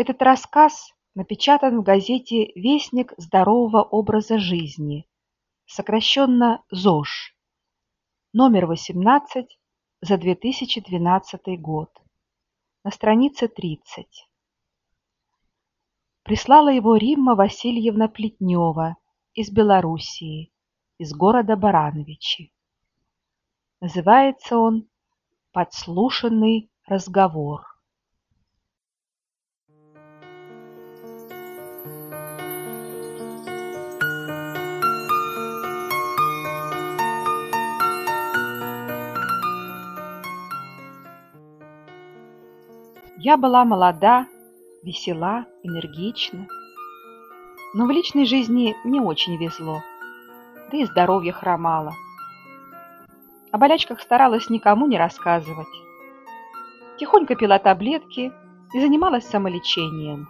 Этот рассказ напечатан в газете «Вестник здорового образа жизни», сокращенно ЗОЖ, номер 18 за 2012 год, на странице 30. Прислала его Римма Васильевна Плетнева из Белоруссии, из города Барановичи. Называется он «Подслушанный разговор». Я была молода, весела, энергична. Но в личной жизни не очень везло, да и здоровье хромало. О болячках старалась никому не рассказывать. Тихонько пила таблетки и занималась самолечением.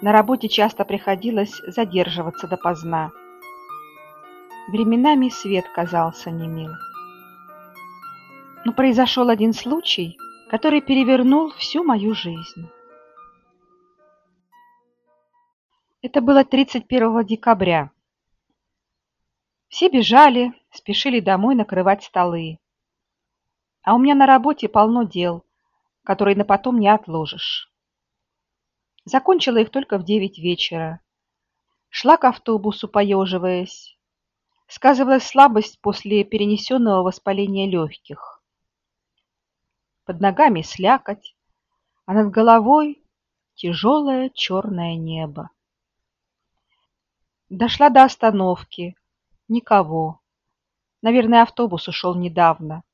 На работе часто приходилось задерживаться допоздна. Временами свет казался немил. Но произошел один случай – который перевернул всю мою жизнь. Это было 31 декабря. Все бежали, спешили домой накрывать столы. А у меня на работе полно дел, которые на потом не отложишь. Закончила их только в девять вечера. Шла к автобусу, поеживаясь. Сказывалась слабость после перенесенного воспаления легких под ногами слякоть, а над головой тяжелое черное небо. Дошла до остановки. Никого. Наверное, автобус ушел недавно.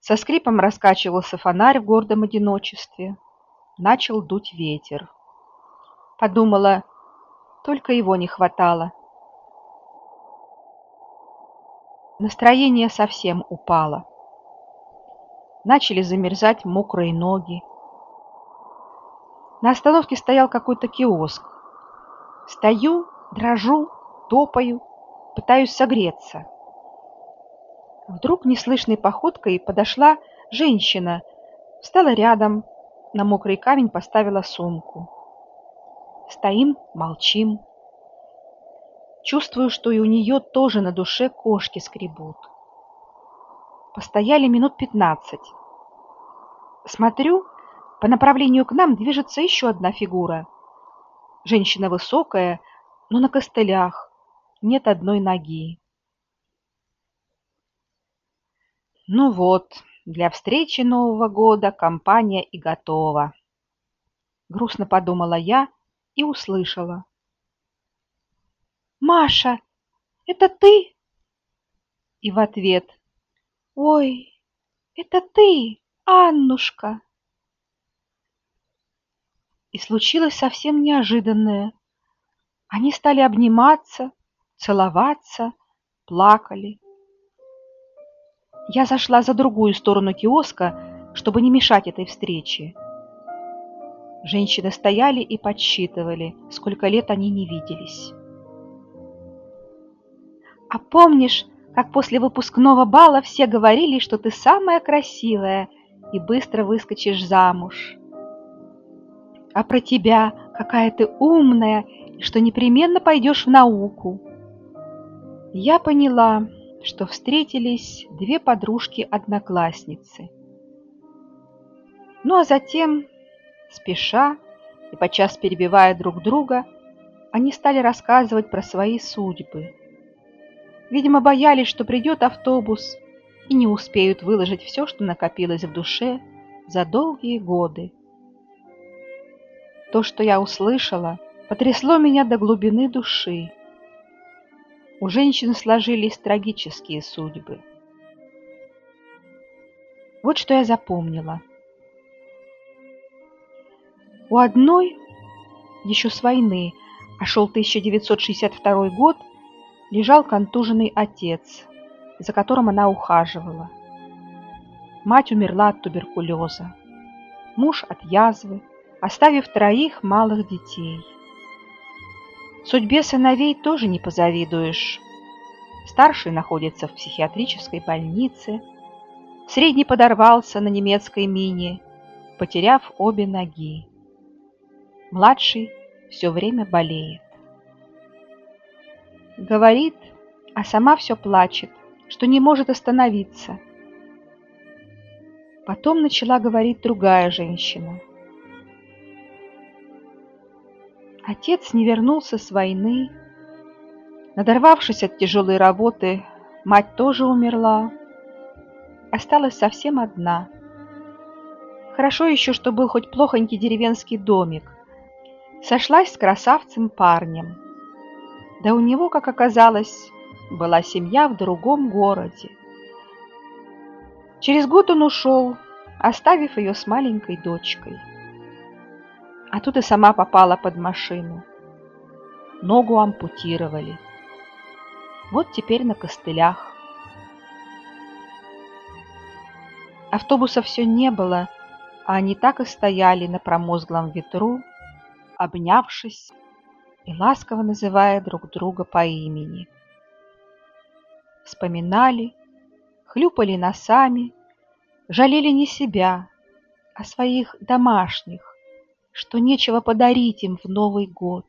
Со скрипом раскачивался фонарь в гордом одиночестве. Начал дуть ветер. Подумала, только его не хватало. Настроение совсем упало начали замерзать мокрые ноги. На остановке стоял какой-то киоск. Стою, дрожу, топаю, пытаюсь согреться. Вдруг неслышной походкой подошла женщина, встала рядом, на мокрый камень поставила сумку. Стоим, молчим. Чувствую, что и у нее тоже на душе кошки скребут. Постояли минут пятнадцать. Смотрю, по направлению к нам движется еще одна фигура. Женщина высокая, но на костылях, нет одной ноги. Ну вот, для встречи Нового года компания и готова. Грустно подумала я и услышала. «Маша, это ты?» И в ответ Ой, это ты, Аннушка. И случилось совсем неожиданное. Они стали обниматься, целоваться, плакали. Я зашла за другую сторону киоска, чтобы не мешать этой встрече. Женщины стояли и подсчитывали, сколько лет они не виделись. «А помнишь, как после выпускного бала все говорили, что ты самая красивая и быстро выскочишь замуж. А про тебя, какая ты умная, и что непременно пойдешь в науку. Я поняла, что встретились две подружки-одноклассницы. Ну а затем, спеша и подчас перебивая друг друга, они стали рассказывать про свои судьбы – Видимо, боялись, что придет автобус и не успеют выложить все, что накопилось в душе за долгие годы. То, что я услышала, потрясло меня до глубины души. У женщин сложились трагические судьбы. Вот что я запомнила. У одной, еще с войны, а шел 1962 год, лежал контуженный отец, за которым она ухаживала. Мать умерла от туберкулеза, муж от язвы, оставив троих малых детей. Судьбе сыновей тоже не позавидуешь. Старший находится в психиатрической больнице, средний подорвался на немецкой мине, потеряв обе ноги. младший все время болеет. Говорит, а сама все плачет, что не может остановиться. Потом начала говорить другая женщина. Отец не вернулся с войны. Надорвавшись от тяжелой работы, мать тоже умерла. Осталась совсем одна. Хорошо еще, что был хоть плохонький деревенский домик. Сошлась с красавцем парнем. Да у него, как оказалось, была семья в другом городе. Через год он ушел, оставив ее с маленькой дочкой. А тут и сама попала под машину. Ногу ампутировали. Вот теперь на костылях. Автобуса все не было, а они так и стояли на промозглом ветру, обнявшись и ласково называя друг друга по имени. Вспоминали, хлюпали носами, жалели не себя, а своих домашних, что нечего подарить им в Новый год.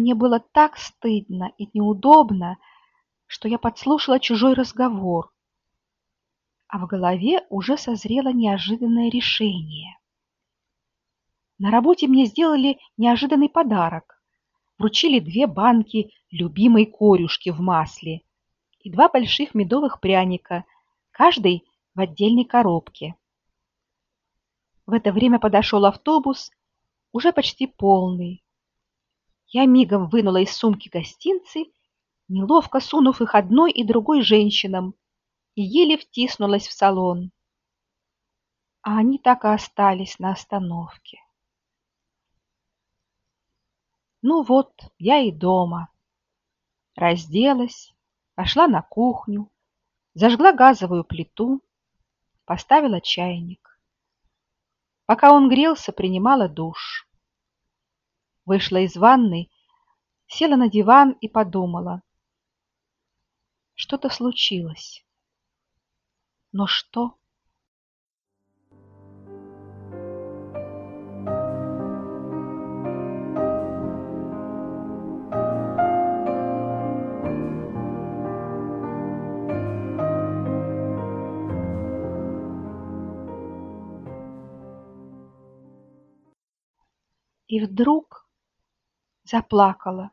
Мне было так стыдно и неудобно, что я подслушала чужой разговор, а в голове уже созрело неожиданное решение. На работе мне сделали неожиданный подарок. Вручили две банки любимой корюшки в масле и два больших медовых пряника, каждый в отдельной коробке. В это время подошел автобус, уже почти полный, я мигом вынула из сумки гостинцы, неловко сунув их одной и другой женщинам, и еле втиснулась в салон. А они так и остались на остановке. Ну вот, я и дома. Разделась, пошла на кухню, зажгла газовую плиту, поставила чайник. Пока он грелся, принимала душ вышла из ванной, села на диван и подумала. Что-то случилось. Но что? И вдруг заплакала.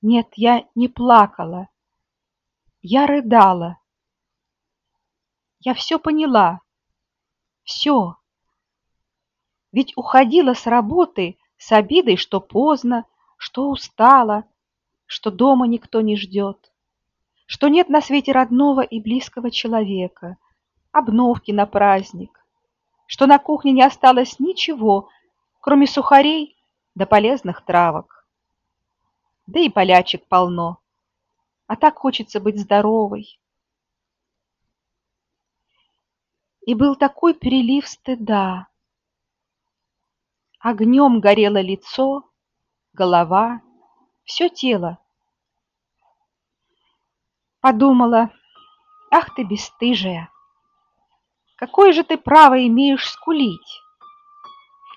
Нет, я не плакала. Я рыдала. Я все поняла. Все. Ведь уходила с работы с обидой, что поздно, что устала, что дома никто не ждет, что нет на свете родного и близкого человека, обновки на праздник, что на кухне не осталось ничего, кроме сухарей да полезных травок. Да и полячек полно, а так хочется быть здоровой. И был такой перелив стыда. Огнем горело лицо, голова, все тело. Подумала, ах ты бесстыжая, какое же ты право имеешь скулить?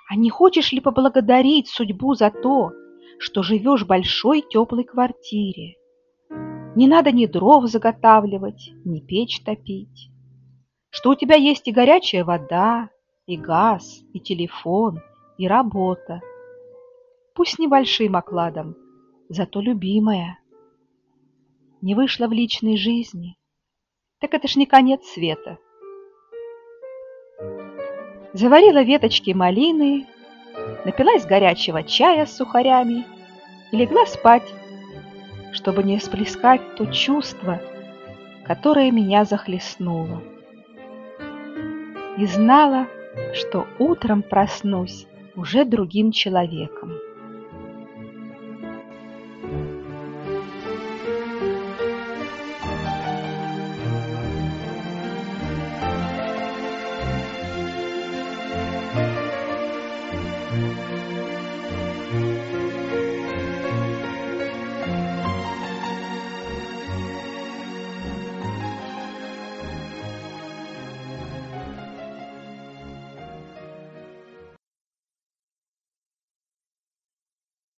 А не хочешь ли поблагодарить судьбу за то, что живешь в большой теплой квартире? Не надо ни дров заготавливать, ни печь топить. Что у тебя есть и горячая вода, и газ, и телефон, и работа. Пусть небольшим окладом, зато любимая. Не вышла в личной жизни, так это ж не конец света. Заварила веточки малины, напилась горячего чая с сухарями и легла спать, чтобы не сплескать то чувство, которая меня захлестнула. И знала, что утром проснусь уже другим человеком.